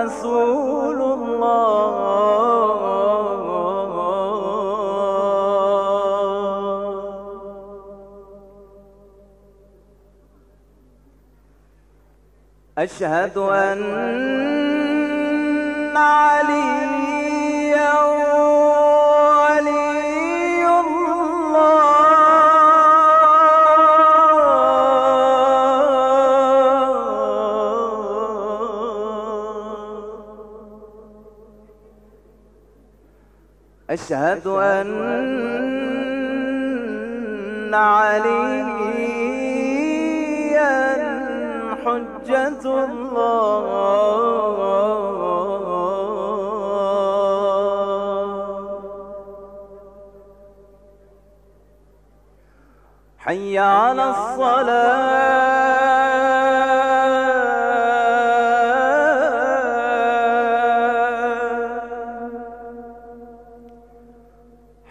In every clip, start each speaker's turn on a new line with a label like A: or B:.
A: الله. أشهد أن عليا أشهد أن عليا حجة الله. حي على الصلاة.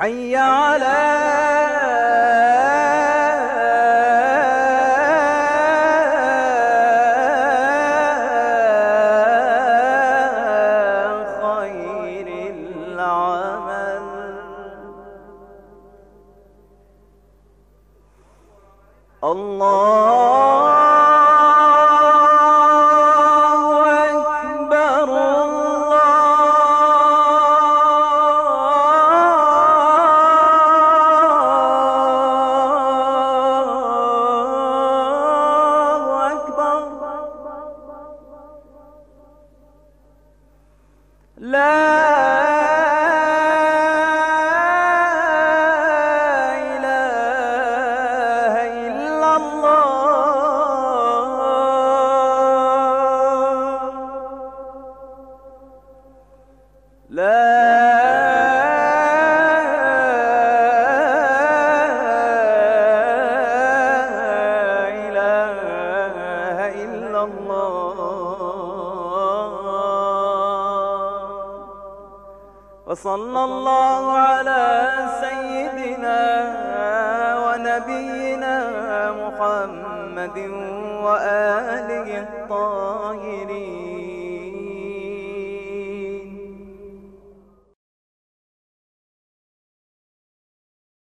A: حي على خير العمل. الله لا وصلى الله على سيدنا ونبينا محمد وآله الطاهرين.